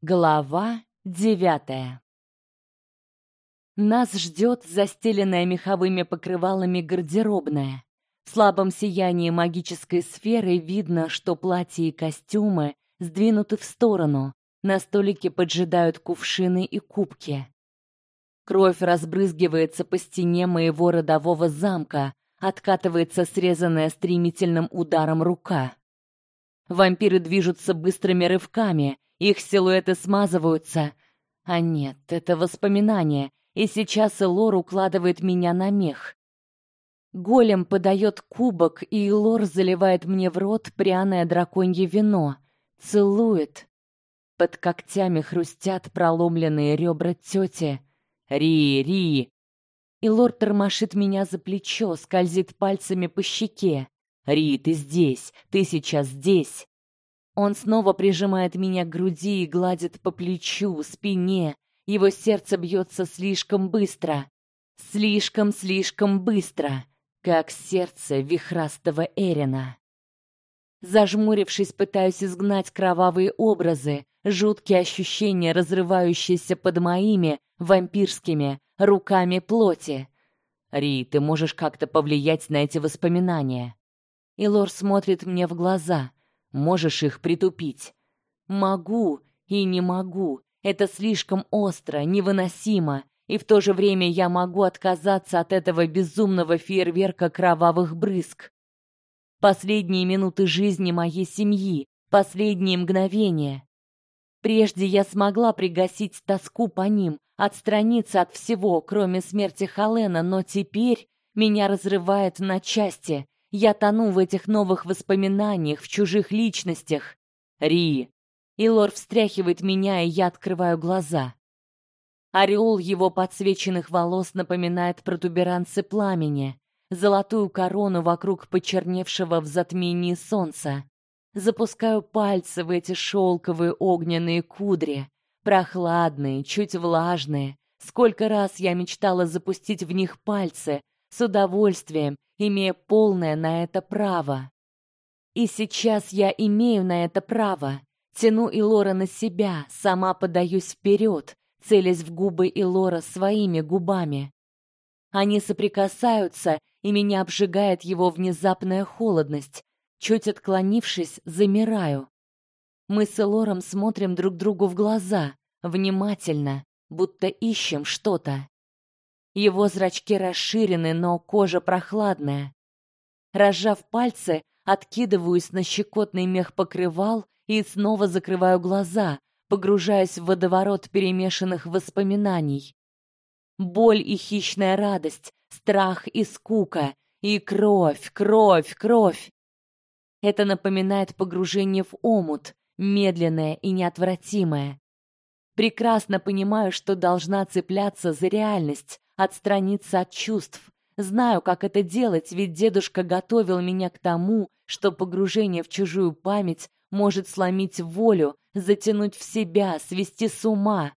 Глава девятая. Нас ждет застеленная меховыми покрывалами гардеробная. В слабом сиянии магической сферы видно, что платья и костюмы сдвинуты в сторону. На столике поджидают кувшины и кубки. Кровь разбрызгивается по стене моего родового замка, откатывается срезанная стремительным ударом рука. Вампиры движутся быстрыми рывками, их силуэты смазываются. А нет, это воспоминание, и сейчас Элор укладывает меня на мех. Голем подает кубок, и Элор заливает мне в рот пряное драконье вино, целует. Под когтями хрустят проломленные ребра тети. Ри, Ри. И тормошит меня за плечо, скользит пальцами по щеке. Ри, ты здесь, ты сейчас здесь. Он снова прижимает меня к груди и гладит по плечу, спине. Его сердце бьется слишком быстро. Слишком-слишком быстро, как сердце вихрастого Эрина. Зажмурившись, пытаюсь изгнать кровавые образы, жуткие ощущения, разрывающиеся под моими вампирскими руками плоти. Ри, ты можешь как-то повлиять на эти воспоминания. Илор смотрит мне в глаза. Можешь их притупить. Могу и не могу. Это слишком остро, невыносимо, и в то же время я могу отказаться от этого безумного фейерверка кровавых брызг. Последние минуты жизни моей семьи, последние мгновения. Прежде я смогла пригасить тоску по ним, отстраниться от всего, кроме смерти Халена, но теперь меня разрывает на части. Я тону в этих новых воспоминаниях, в чужих личностях. Ри. Илор встряхивает меня, и я открываю глаза. Ореол его подсвеченных волос напоминает протуберанцы пламени, золотую корону вокруг почерневшего в затмении солнца. Запускаю пальцы в эти шелковые огненные кудри, прохладные, чуть влажные. Сколько раз я мечтала запустить в них пальцы, с удовольствием, имея полное на это право. И сейчас я имею на это право. Тяну Илора на себя, сама подаюсь вперед, целясь в губы Илора своими губами. Они соприкасаются, и меня обжигает его внезапная холодность. Чуть отклонившись, замираю. Мы с Элором смотрим друг другу в глаза, внимательно, будто ищем что-то. Его зрачки расширены, но кожа прохладная. Разжав пальцы, откидываюсь на щекотный мех покрывал и снова закрываю глаза, погружаясь в водоворот перемешанных воспоминаний. Боль и хищная радость, страх и скука, и кровь, кровь, кровь. Это напоминает погружение в омут, медленное и неотвратимое. Прекрасно понимаю, что должна цепляться за реальность, отстраниться от чувств. Знаю, как это делать, ведь дедушка готовил меня к тому, что погружение в чужую память может сломить волю, затянуть в себя, свести с ума.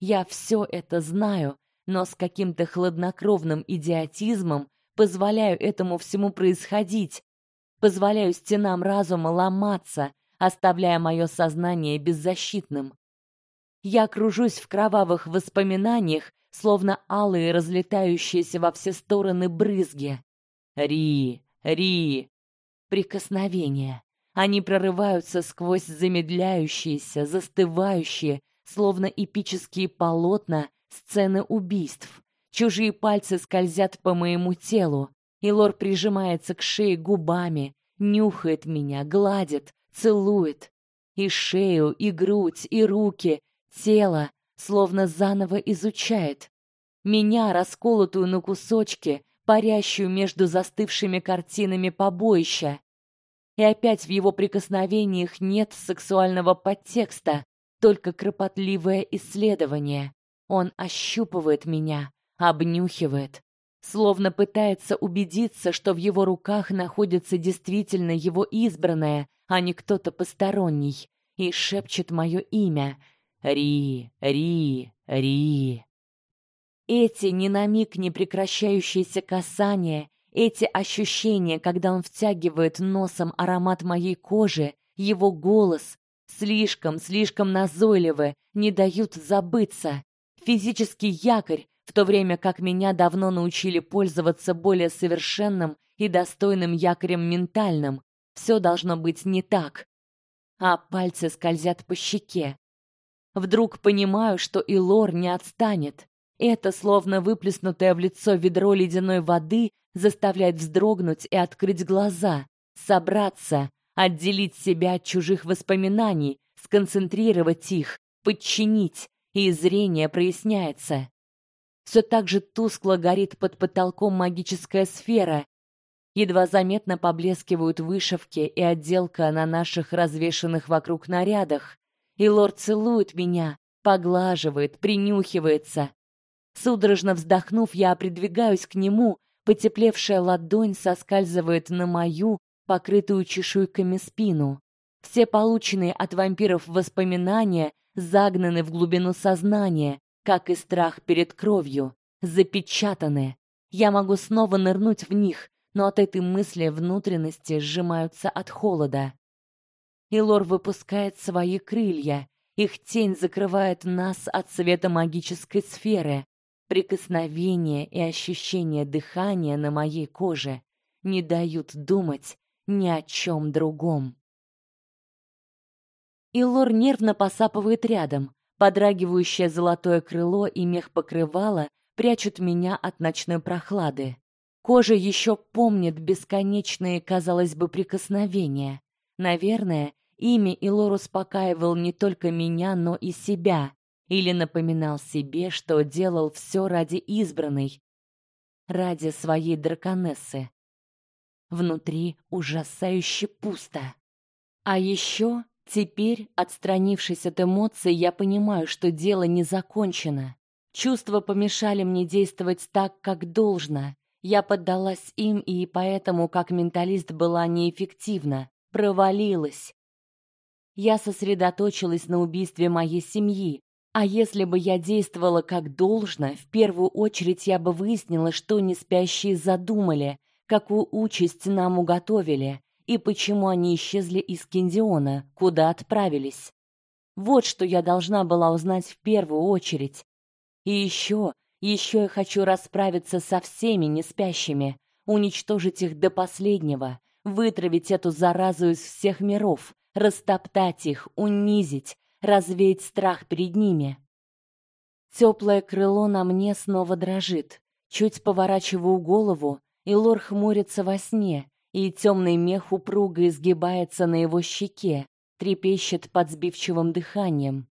Я все это знаю, но с каким-то хладнокровным идиотизмом позволяю этому всему происходить, позволяю стенам разума ломаться, оставляя мое сознание беззащитным. Я кружусь в кровавых воспоминаниях, словно алые разлетающиеся во все стороны брызги. Ри, Ри. Прикосновения. Они прорываются сквозь замедляющиеся, застывающие, словно эпические полотна сцены убийств. Чужие пальцы скользят по моему телу, и Лор прижимается к шее губами, нюхает меня, гладит, целует. И шею, и грудь, и руки, тело, словно заново изучает. Меня, расколотую на кусочки, парящую между застывшими картинами побоища. И опять в его прикосновениях нет сексуального подтекста, только кропотливое исследование. Он ощупывает меня, обнюхивает, словно пытается убедиться, что в его руках находится действительно его избранное, а не кто-то посторонний, и шепчет мое имя: Ри, Ри, Ри. Эти ни на миг не прекращающиеся касания, эти ощущения, когда он втягивает носом аромат моей кожи, его голос, Слишком, слишком назойливы, не дают забыться. Физический якорь, в то время как меня давно научили пользоваться более совершенным и достойным якорем ментальным. Все должно быть не так. А пальцы скользят по щеке. Вдруг понимаю, что и Лор не отстанет. Это, словно выплеснутое в лицо ведро ледяной воды, заставляет вздрогнуть и открыть глаза, собраться, отделить себя от чужих воспоминаний, сконцентрировать их, подчинить, и зрение проясняется. Все так же тускло горит под потолком магическая сфера. Едва заметно поблескивают вышивки и отделка на наших развешанных вокруг нарядах. И лорд целует меня, поглаживает, принюхивается. Судорожно вздохнув, я придвигаюсь к нему, потеплевшая ладонь соскальзывает на мою, покрытую чешуйками спину. Все полученные от вампиров воспоминания загнаны в глубину сознания, как и страх перед кровью, запечатаны. Я могу снова нырнуть в них, но от этой мысли внутренности сжимаются от холода. Илор выпускает свои крылья. Их тень закрывает нас от света магической сферы. Прикосновение и ощущение дыхания на моей коже не дают думать ни о чем другом. Илор нервно посапывает рядом. Подрагивающее золотое крыло и мех покрывала прячут меня от ночной прохлады. Кожа еще помнит бесконечные, казалось бы, прикосновения. Наверное, ими Илор успокаивал не только меня, но и себя, или напоминал себе, что делал все ради избранной, ради своей драконессы. Внутри ужасающе пусто. А еще теперь, отстранившись от эмоций, я понимаю, что дело не закончено. Чувства помешали мне действовать так, как должно. Я поддалась им и поэтому, как менталист, была неэффективна, провалилась. Я сосредоточилась на убийстве моей семьи, а если бы я действовала как должно, в первую очередь я бы выяснила, что неспящие задумали, какую участь нам уготовили и почему они исчезли из Киндиона, куда отправились. Вот что я должна была узнать в первую очередь. И еще, еще я хочу расправиться со всеми неспящими, уничтожить их до последнего, вытравить эту заразу из всех миров, растоптать их, унизить, развеять страх перед ними. Теплое крыло на мне снова дрожит. Чуть поворачиваю голову, и Лор хмурится во сне, и темный мех упруго изгибается на его щеке, трепещет под сбивчивым дыханием.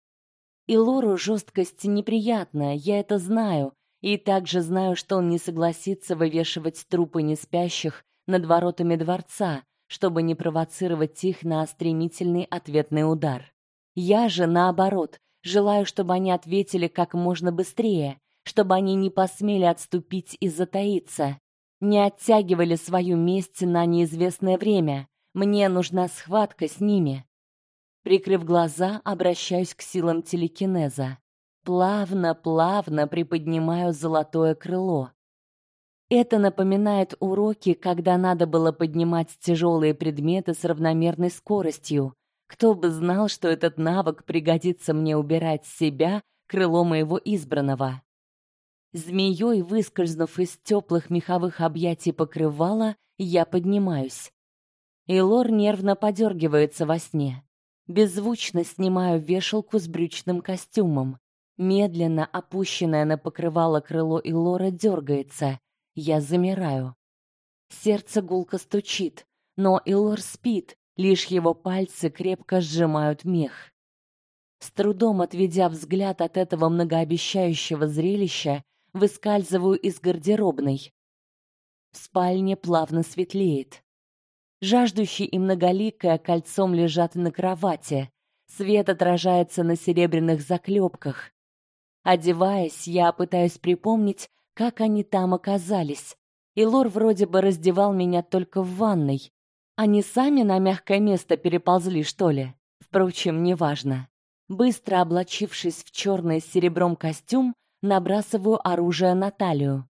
И Лору жесткость неприятная, я это знаю, и также знаю, что он не согласится вывешивать трупы неспящих над воротами дворца, чтобы не провоцировать их на стремительный ответный удар. Я же, наоборот, желаю, чтобы они ответили как можно быстрее, чтобы они не посмели отступить и затаиться, не оттягивали свою месть на неизвестное время. Мне нужна схватка с ними. Прикрыв глаза, обращаюсь к силам телекинеза. Плавно, плавно приподнимаю золотое крыло. Это напоминает уроки, когда надо было поднимать тяжелые предметы с равномерной скоростью, кто бы знал, что этот навык пригодится мне убирать с себя крыло моего избранного. Змеей, выскользнув из теплых меховых объятий покрывала, я поднимаюсь. Илор нервно подергивается во сне. Беззвучно снимаю вешалку с брючным костюмом. Медленно опущенное на покрывало крыло Илора дергается. Я замираю. Сердце гулко стучит, но Илор спит, Лишь его пальцы крепко сжимают мех. С трудом отведя взгляд от этого многообещающего зрелища, выскальзываю из гардеробной. В спальне плавно светлеет. Жаждущий и многоликая кольцом лежат на кровати. Свет отражается на серебряных заклепках. Одеваясь, я пытаюсь припомнить, как они там оказались. И Лор вроде бы раздевал меня только в ванной. Они сами на мягкое место переползли, что ли? Впрочем, неважно. Быстро облачившись в черный с серебром костюм, набрасываю оружие на талию.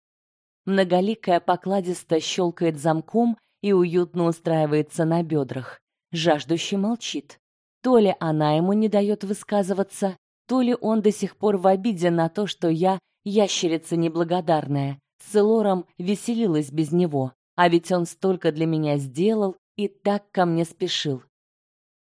Многоликая покладисто щелкает замком и уютно устраивается на бедрах. Жаждущий молчит. То ли она ему не дает высказываться, то ли он до сих пор в обиде на то, что я, ящерица неблагодарная, с Элором веселилась без него, а ведь он столько для меня сделал и так ко мне спешил.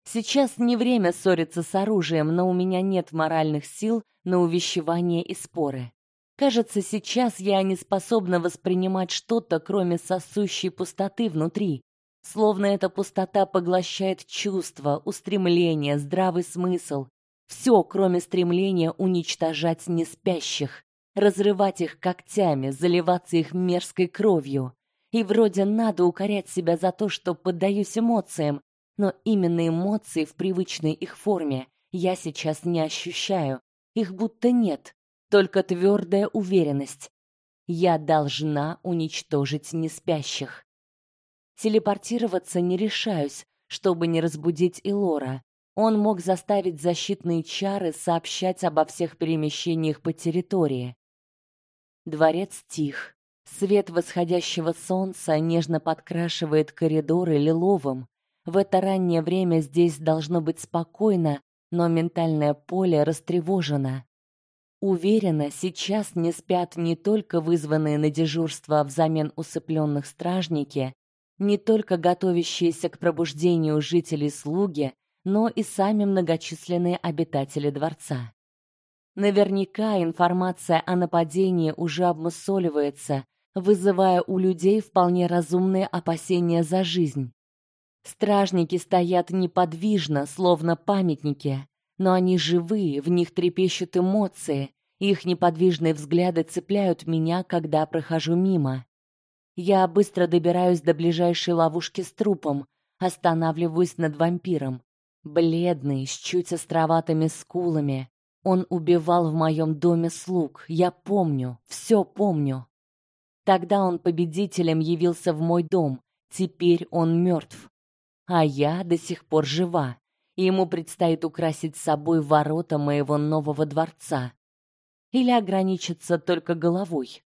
Сейчас не время ссориться с оружием, но у меня нет моральных сил на увещевание и споры. Кажется, сейчас я не способна воспринимать что-то, кроме сосущей пустоты внутри. Словно эта пустота поглощает чувства, устремления, здравый смысл. Все, кроме стремления уничтожать неспящих, разрывать их когтями, заливаться их мерзкой кровью. И вроде надо укорять себя за то, что поддаюсь эмоциям, но именно эмоции в привычной их форме я сейчас не ощущаю. Их будто нет, только твердая уверенность. Я должна уничтожить неспящих. Телепортироваться не решаюсь, чтобы не разбудить Илора. Он мог заставить защитные чары сообщать обо всех перемещениях по территории. Дворец тих. Свет восходящего солнца нежно подкрашивает коридоры лиловым. В это раннее время здесь должно быть спокойно, но ментальное поле растревожено. Уверена, сейчас не спят не только вызванные на дежурство взамен усыпленных стражники, не только готовящиеся к пробуждению жители слуги, но и сами многочисленные обитатели дворца. Наверняка информация о нападении уже обмусоливается, вызывая у людей вполне разумные опасения за жизнь. Стражники стоят неподвижно, словно памятники, но они живые, в них трепещут эмоции, их неподвижные взгляды цепляют меня, когда прохожу мимо. Я быстро добираюсь до ближайшей ловушки с трупом, останавливаюсь над вампиром. Бледный, с чуть островатыми скулами. Он убивал в моем доме слуг. Я помню, все помню. Тогда он победителем явился в мой дом. Теперь он мертв. А я до сих пор жива. И ему предстоит украсить собой ворота моего нового дворца. Или ограничиться только головой.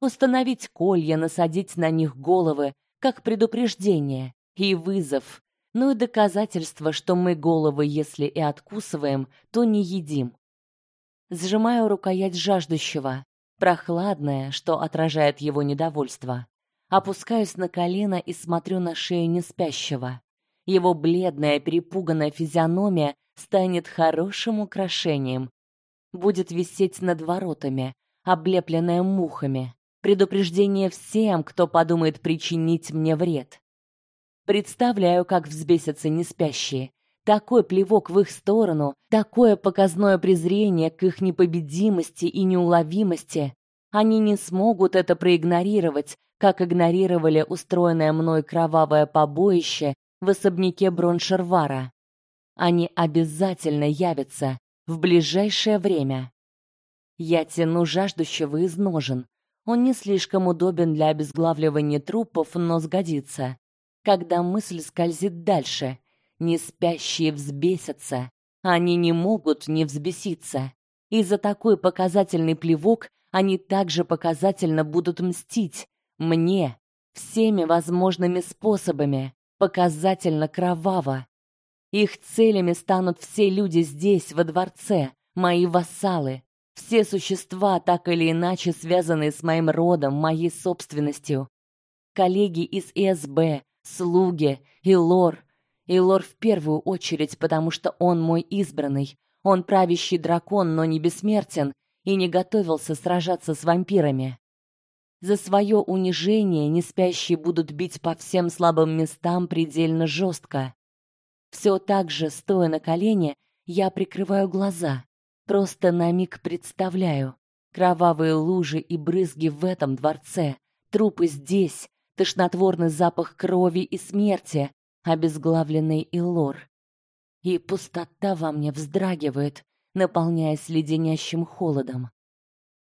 Установить колья, насадить на них головы, как предупреждение и вызов, ну и доказательство, что мы головы, если и откусываем, то не едим. Сжимаю рукоять жаждущего, прохладная, что отражает его недовольство. Опускаюсь на колено и смотрю на шею неспящего. Его бледная, перепуганная физиономия станет хорошим украшением. Будет висеть над воротами, облепленная мухами. Предупреждение всем, кто подумает причинить мне вред. Представляю, как взбесятся неспящие. Такой плевок в их сторону, такое показное презрение к их непобедимости и неуловимости. Они не смогут это проигнорировать, как игнорировали устроенное мной кровавое побоище в особняке Броншервара. Они обязательно явятся в ближайшее время. Я тяну жаждущего из ножен. Он не слишком удобен для обезглавливания трупов, но сгодится когда мысль скользит дальше. Не спящие взбесятся, они не могут не взбеситься. И за такой показательный плевок они также показательно будут мстить мне всеми возможными способами, показательно кроваво. Их целями станут все люди здесь, во дворце, мои вассалы, все существа, так или иначе связанные с моим родом, моей собственностью. Коллеги из СБ, слуги, и Лор. И Лор в первую очередь, потому что он мой избранный. Он правящий дракон, но не бессмертен и не готовился сражаться с вампирами. За свое унижение неспящие будут бить по всем слабым местам предельно жестко. Все так же, стоя на колене, я прикрываю глаза, просто на миг представляю кровавые лужи и брызги в этом дворце, трупы здесь, тошнотворный запах крови и смерти, обезглавленный Илор. И пустота во мне вздрагивает, наполняясь леденящим холодом.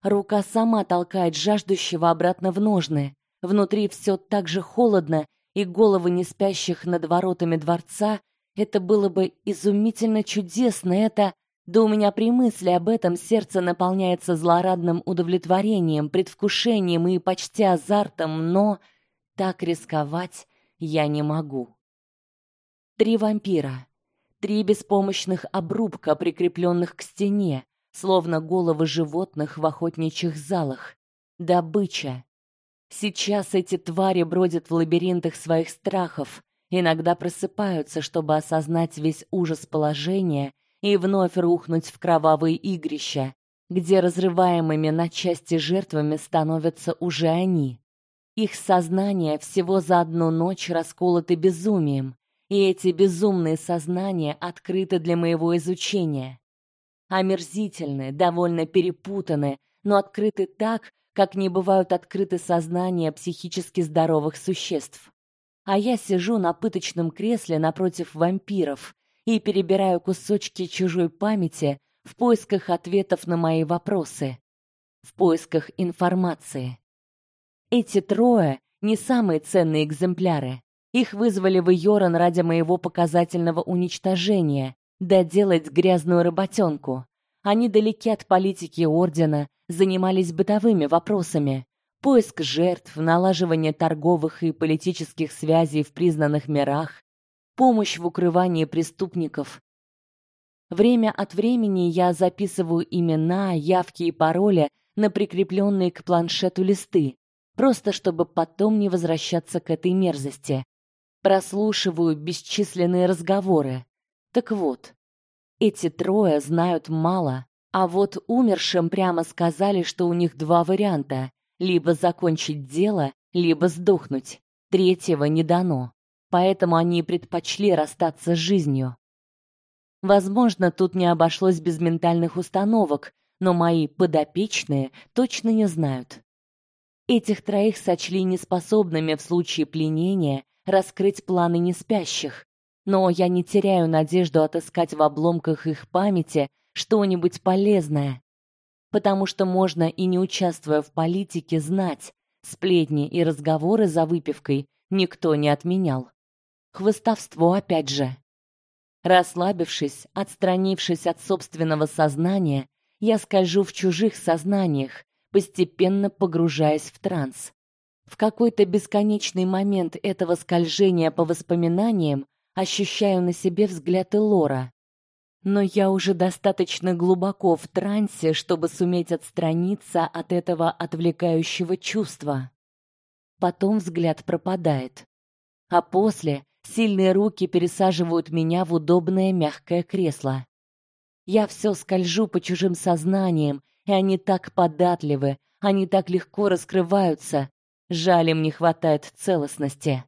Рука сама толкает жаждущего обратно в ножны. Внутри все так же холодно, и головы неспящих над воротами дворца это было бы изумительно чудесно, это да у меня при мысли об этом сердце наполняется злорадным удовлетворением, предвкушением и почти азартом, но так рисковать я не могу. Три вампира. Три беспомощных обрубка, прикрепленных к стене, словно головы животных в охотничьих залах. Добыча. Сейчас эти твари бродят в лабиринтах своих страхов, иногда просыпаются, чтобы осознать весь ужас положения и вновь рухнуть в кровавые игрища, где разрываемыми на части жертвами становятся уже они. Их сознание всего за одну ночь расколоты безумием, и эти безумные сознания открыты для моего изучения. Омерзительны, довольно перепутаны, но открыты так, как не бывают открыты сознания психически здоровых существ. А я сижу на пыточном кресле напротив вампиров и перебираю кусочки чужой памяти в поисках ответов на мои вопросы, в поисках информации. Эти трое не самые ценные экземпляры. Их вызвали в Йоран ради моего показательного уничтожения, доделать грязную работенку. Они далеки от политики ордена, занимались бытовыми вопросами: поиск жертв, налаживание торговых и политических связей в признанных мирах, помощь в укрывании преступников. Время от времени я записываю имена, явки и пароли на прикрепленные к планшету листы, просто чтобы потом не возвращаться к этой мерзости. Прослушиваю бесчисленные разговоры. Так вот, эти трое знают мало, а вот умершим прямо сказали, что у них два варианта: либо закончить дело, либо сдохнуть. Третьего не дано. Поэтому они предпочли расстаться с жизнью. Возможно, тут не обошлось без ментальных установок, но мои подопечные точно не знают. Этих троих сочли неспособными в случае пленения раскрыть планы неспящих, но я не теряю надежду отыскать в обломках их памяти что-нибудь полезное, потому что можно и не участвуя в политике знать, сплетни и разговоры за выпивкой никто не отменял. Хвостовство опять же. Расслабившись, отстранившись от собственного сознания, я скольжу в чужих сознаниях, постепенно погружаясь в транс. В какой-то бесконечный момент этого скольжения по воспоминаниям ощущаю на себе взгляд Элора. Но я уже достаточно глубоко в трансе, чтобы суметь отстраниться от этого отвлекающего чувства. Потом взгляд пропадает. А после сильные руки пересаживают меня в удобное мягкое кресло. Я все скольжу по чужим сознаниям, и они так податливы, они так легко раскрываются. Жаль, им не хватает целостности.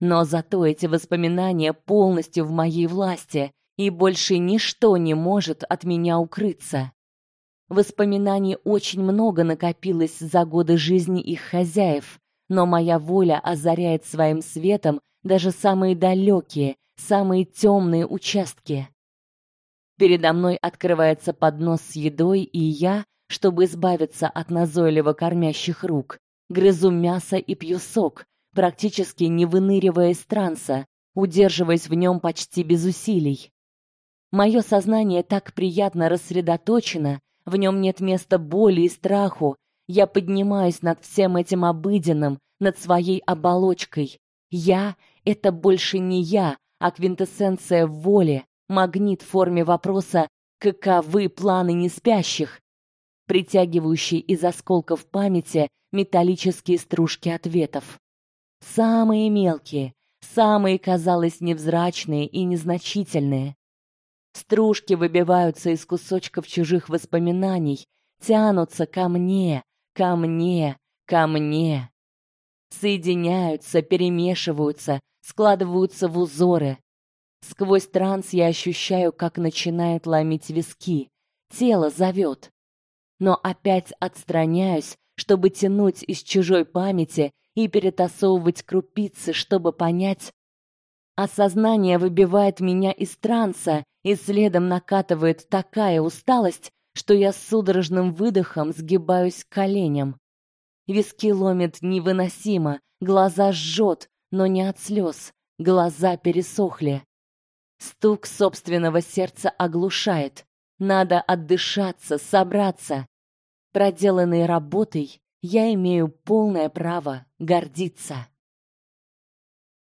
Но зато эти воспоминания полностью в моей власти, и больше ничто не может от меня укрыться. Воспоминаний очень много накопилось за годы жизни их хозяев, но моя воля озаряет своим светом даже самые далекие, самые темные участки. Передо мной открывается поднос с едой, и я, чтобы избавиться от назойливо кормящих рук, грызу мясо и пью сок, практически не выныривая из транса, удерживаясь в нем почти без усилий. Мое сознание так приятно рассредоточено, в нем нет места боли и страху. Я поднимаюсь над всем этим обыденным, над своей оболочкой. Я это больше не я, а квинтэссенция воли, магнит в форме вопроса «Каковы планы неспящих?», притягивающий из осколков памяти металлические стружки ответов. Самые мелкие, самые, казалось, невзрачные и незначительные. Стружки выбиваются из кусочков чужих воспоминаний, тянутся ко мне, ко мне, ко мне. Соединяются, перемешиваются, складываются в узоры, Сквозь транс я ощущаю, как начинает ломить виски. Тело зовет. Но опять отстраняюсь, чтобы тянуть из чужой памяти и перетасовывать крупицы, чтобы понять. Осознание выбивает меня из транса, и следом накатывает такая усталость, что я с судорожным выдохом сгибаюсь к коленям. Виски ломит невыносимо, глаза жжет, но не от слез. Глаза пересохли. Стук собственного сердца оглушает. Надо отдышаться, собраться. Проделанной работой я имею полное право гордиться.